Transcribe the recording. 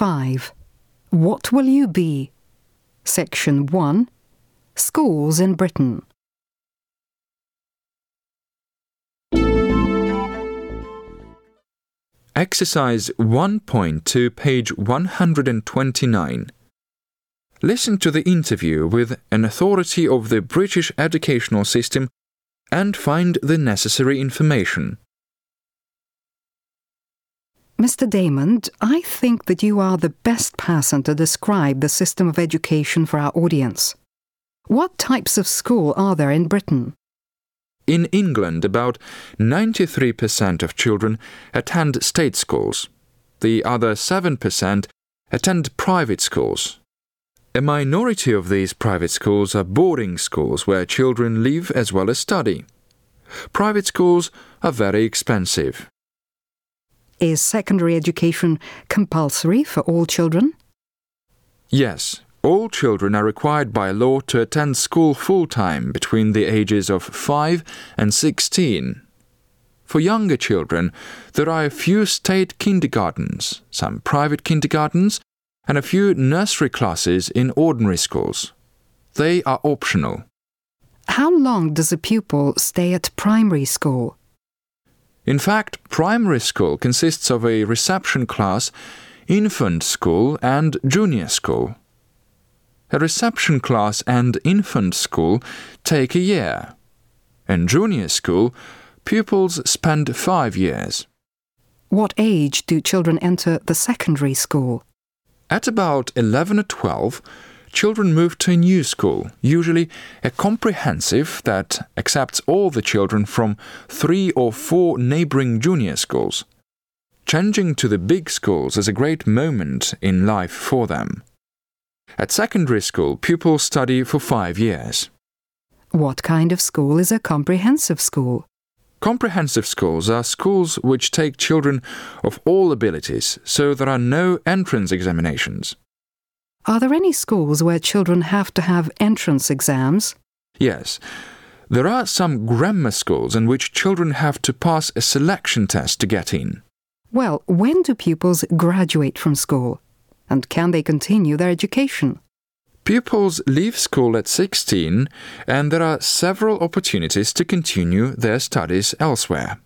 Unit 5 What Will You Be? Section 1 Schools in Britain. Exercise 1.2, page 129. Listen to the interview with an authority of the British educational system and find the necessary information. Mr. Damond, I think that you are the best person to describe the system of education for our audience. What types of school are there in Britain? In England, about 93% of children attend state schools. The other 7% attend private schools. A minority of these private schools are boarding schools where children live as well as study. Private schools are very expensive. Is secondary education compulsory for all children? Yes, all children are required by law to attend school full time between the ages of 5 and 16. For younger children, there are a few state kindergartens, some private kindergartens, and a few nursery classes in ordinary schools. They are optional. How long does a pupil stay at primary school? In fact, primary school consists of a reception class, infant school, and junior school. A reception class and infant school take a year. In junior school, pupils spend five years. What age do children enter the secondary school? At about 11 or 12, children move to a new school, usually a comprehensive that accepts all the children from three or four neighboring junior schools. Changing to the big schools is a great moment in life for them. At secondary school, pupils study for five years. What kind of school is a comprehensive school? Comprehensive schools are schools which take children of all abilities, so there are no entrance examinations. Are there any schools where children have to have entrance exams? Yes, there are some grammar schools in which children have to pass a selection test to get in. Well, when do pupils graduate from school? And can they continue their education? Pupils leave school at 16, and there are several opportunities to continue their studies elsewhere.